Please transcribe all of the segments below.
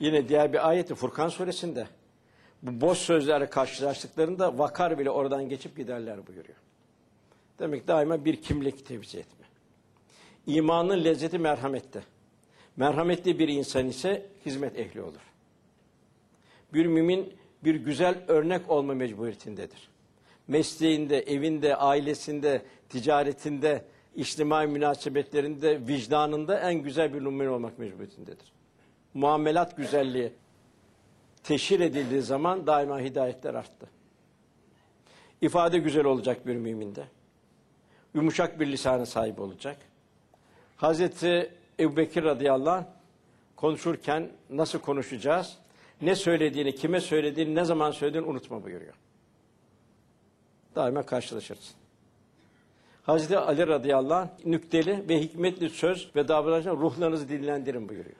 Yine diğer bir ayeti Furkan suresinde bu boş sözlerle karşılaştıklarında vakar bile oradan geçip giderler buyuruyor. Demek daima bir kimlik tevzi etme. İmanın lezzeti merhamette. Merhametli bir insan ise hizmet ehli olur. Bir mümin bir güzel örnek olma mecburiyetindedir. Mesleğinde, evinde, ailesinde, ticaretinde, içtimai münasebetlerinde, vicdanında en güzel bir numune olmak mecburiyetindedir. Muamelat güzelliği teşhir edildiği zaman daima hidayetler arttı. İfade güzel olacak bir müminde. Yumuşak bir lisana sahip olacak. Hazreti Ebubekir radıyallahu anh konuşurken nasıl konuşacağız? Ne söylediğini, kime söylediğini, ne zaman söylediğini unutma buyuruyor. Daima karşılaşırsın. Hazreti Ali radıyallahu anh nükteli ve hikmetli söz ve davranışla ruhlarınızı dinlendirin buyuruyor.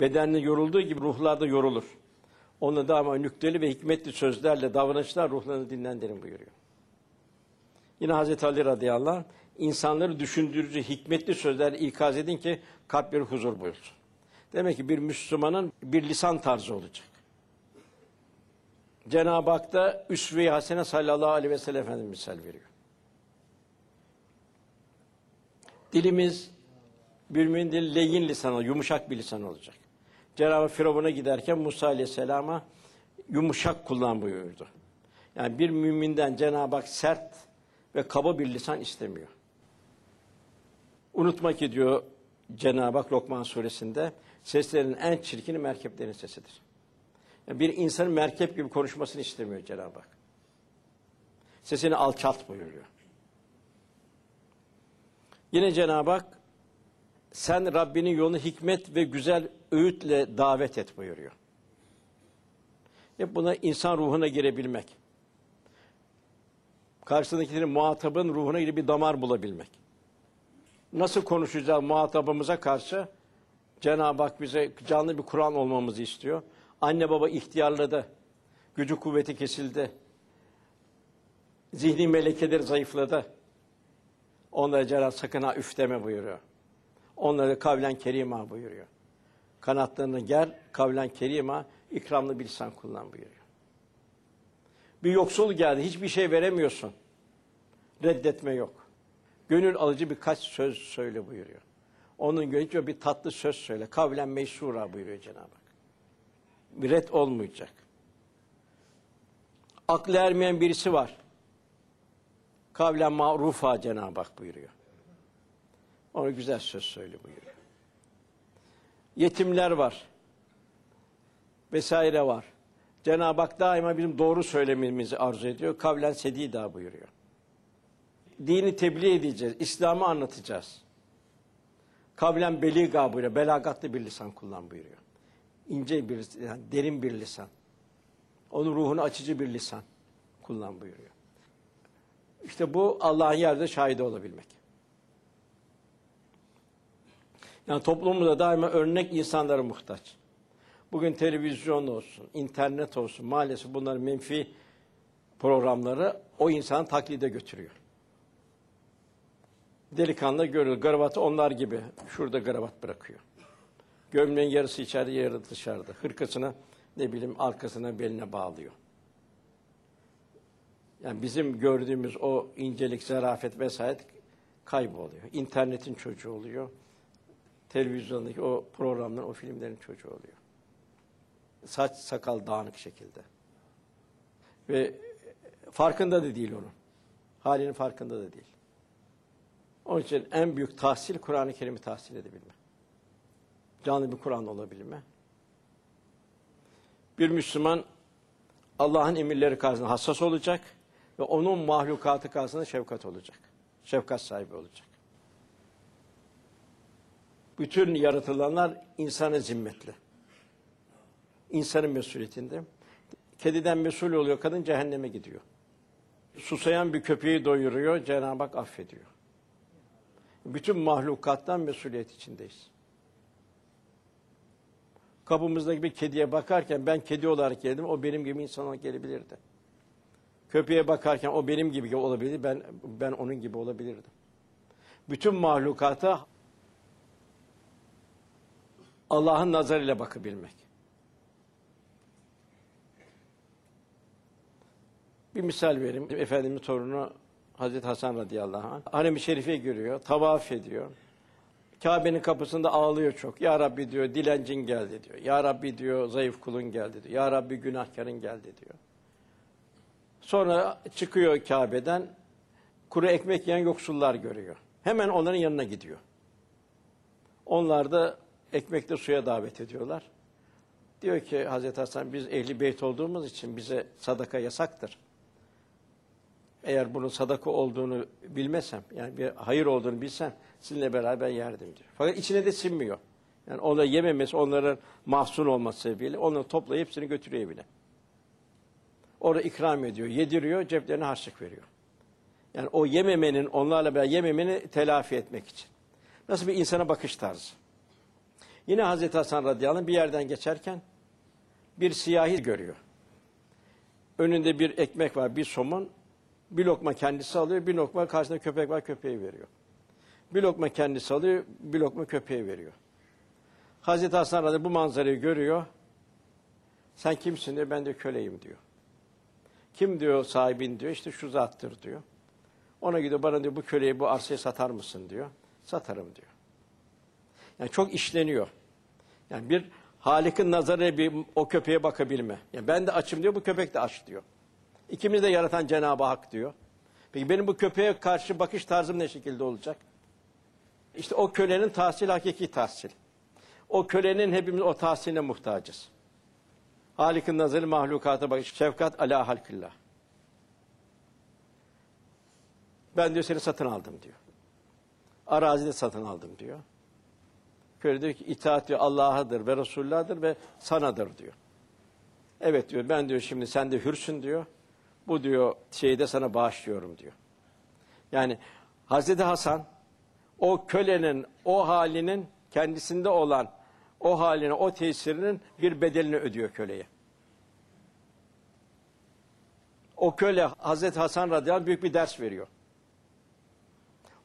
Bedenli yorulduğu gibi ruhlar da yorulur. Onu daima nükteli ve hikmetli sözlerle, davranışlar ruhlarını dinlendirin buyuruyor. Yine Hazreti Ali radıyallahu anh, insanları düşündürücü, hikmetli sözlerle ikaz edin ki kalpleri huzur buyursun. Demek ki bir Müslümanın bir lisan tarzı olacak. Cenab-ı Hak da Üsve-i Hasene sallallahu aleyhi ve sellem Efendimiz misal veriyor. Dilimiz bir mümin dili leyin lisan, yumuşak bir lisan olacak. Cenab-ı Firavun'a giderken Musa aleyhisselama yumuşak kullan buyurdu. Yani bir müminden Cenab-ı Hak sert ve kaba bir lisan istemiyor. Unutma ki diyor Cenab-ı Hak Lokman suresinde seslerin en çirkini merkeplerin sesidir. Yani bir insanın merkep gibi konuşmasını istemiyor Cenab-ı Hak. Sesini alçalt buyuruyor. Yine Cenab-ı Hak sen Rabbinin yolunu hikmet ve güzel öğütle davet et buyuruyor. Hep buna insan ruhuna girebilmek. Karşısındakilerin muhatabın ruhuna girip bir damar bulabilmek. Nasıl konuşacağız muhatabımıza karşı? Cenab-ı Hak bize canlı bir Kur'an olmamızı istiyor. Anne baba ihtiyarladı. Gücü kuvveti kesildi. Zihni melekeleri zayıfladı. Onlara Cenab-ı sakın ha üf deme buyuruyor. Onlara kavlen kerima buyuruyor. Kanatlarını ger, kavlen kerima, ikramlı bir lisan kullan buyuruyor. Bir yoksul geldi, hiçbir şey veremiyorsun. Reddetme yok. Gönül alıcı birkaç söz söyle buyuruyor. Onun gönlünce bir tatlı söz söyle. Kavlen meşhura buyuruyor Cenab-ı Hak. Red olmayacak. Aklı ermeyen birisi var. Kavlen marufa Cenab-ı Hak buyuruyor. Ona güzel söz söyle buyuruyor. Yetimler var. Vesaire var. Cenab-ı Hak daima bizim doğru söylememizi arzu ediyor. Kavlen sedida buyuruyor. Dini tebliğ edeceğiz. İslam'ı anlatacağız. Kavlen beliga buyuruyor. Belagatlı bir lisan kullan buyuruyor. İnce bir, yani derin bir lisan. Onun ruhunu açıcı bir lisan kullan buyuruyor. İşte bu Allah'ın yerde şahidi olabilmek. Yani toplumumuzda daima örnek insanlara muhtaç. Bugün televizyon olsun, internet olsun maalesef bunların menfi programları o insanı taklide götürüyor. Delikanlı görüyor, gravatı onlar gibi şurada gravat bırakıyor. Gömleğin yarısı içeride, yarısı dışarıda. Hırkasını ne bileyim arkasına beline bağlıyor. Yani bizim gördüğümüz o incelik, zarafet vesaire kayboluyor. İnternetin çocuğu oluyor. Televizyondaki o programların, o filmlerin çocuğu oluyor. Saç, sakal dağınık şekilde. Ve farkında da değil onun. Halinin farkında da değil. Onun için en büyük tahsil Kur'an-ı Kerim'i tahsil edebilme. Canlı bir Kur'an olabilme. Bir Müslüman Allah'ın emirleri karşısında hassas olacak ve onun mahlukatı karşısında şefkat olacak. Şefkat sahibi olacak. Bütün yaratılanlar insana zimmetli. İnsanın mesuliyetinde. Kediden mesul oluyor, kadın cehenneme gidiyor. Susayan bir köpeği doyuruyor, Cenab-ı Hak affediyor. Bütün mahlukattan mesuliyet içindeyiz. Kapımızdaki bir kediye bakarken ben kedi olarak geldim, o benim gibi insan gelebilirdi. Köpeğe bakarken o benim gibi olabilirdi, ben ben onun gibi olabilirdim. Bütün mahlukata Allah'ın nazarıyla bakabilmek. Bir misal vereyim. Efendimiz torunu Hazreti Hasan radıyallahu anh. Harem-i Şerif'e giriyor, tavaf ediyor. Kabe'nin kapısında ağlıyor çok. Ya Rabbi diyor, dilencin geldi diyor. Ya Rabbi diyor, zayıf kulun geldi diyor. Ya Rabbi günahkarın geldi diyor. Sonra çıkıyor Kabe'den, kuru ekmek yiyen yoksullar görüyor. Hemen onların yanına gidiyor. Onlar da ekmekle suya davet ediyorlar. Diyor ki Hazreti Hasan biz ehli beyt olduğumuz için bize sadaka yasaktır. Eğer bunun sadaka olduğunu bilmesem, yani bir hayır olduğunu bilsem sizinle beraber yerdim diyor. Fakat içine de sinmiyor. Yani onları yememesi, onların mahzun olması sebebiyle onları toplayıp hepsini götürüyor evine. Orada ikram ediyor, yediriyor, ceplerine harçlık veriyor. Yani o yememenin, onlarla beraber yememeni telafi etmek için. Nasıl bir insana bakış tarzı. Yine Hazreti Hasan radıyallahu anh bir yerden geçerken bir siyahi görüyor. Önünde bir ekmek var, bir somun. Bir lokma kendisi alıyor, bir lokma karşısında köpek var, köpeğe veriyor. Bir lokma kendisi alıyor, bir lokma köpeğe veriyor. Hazreti Hasan radıyallahu bu manzarayı görüyor. Sen kimsin diyor, ben de köleyim diyor. Kim diyor sahibin diyor, işte şu zattır diyor. Ona gidiyor, bana diyor bu köleyi bu arsayı satar mısın diyor. Satarım diyor. Yani çok işleniyor. Yani bir Halik'in nazarı bir o köpeğe bakabilme. Yani ben de açım diyor, bu köpek de aç diyor. İkimiz de yaratan Cenab-ı Hak diyor. Peki benim bu köpeğe karşı bakış tarzım ne şekilde olacak? İşte o kölenin tahsil hakiki tahsil. O kölenin hepimiz o tahsiline muhtacız. Halik'in nazarı mahlukata bakış. Şefkat ala halkillah. Ben diyor seni satın aldım diyor. Arazide satın aldım diyor. Köle diyor ki itaat diyor Allah'adır ve Resulullah'dır ve sanadır diyor. Evet diyor ben diyor şimdi sen de hürsün diyor. Bu diyor şeyi de sana bağışlıyorum diyor. Yani Hazreti Hasan o kölenin o halinin kendisinde olan o haline, o tesirinin bir bedelini ödüyor köleye. O köle Hazreti Hasan radıyallahu büyük bir ders veriyor.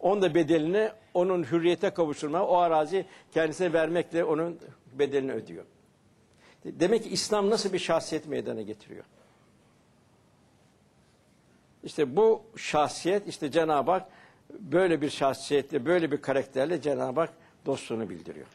Onun da bedelini onun hürriyete kavuşturma, o arazi kendisine vermekle onun bedelini ödüyor. Demek ki İslam nasıl bir şahsiyet meydana getiriyor? İşte bu şahsiyet, işte Cenab-ı Hak böyle bir şahsiyetle, böyle bir karakterle Cenab-ı Hak dostluğunu bildiriyor.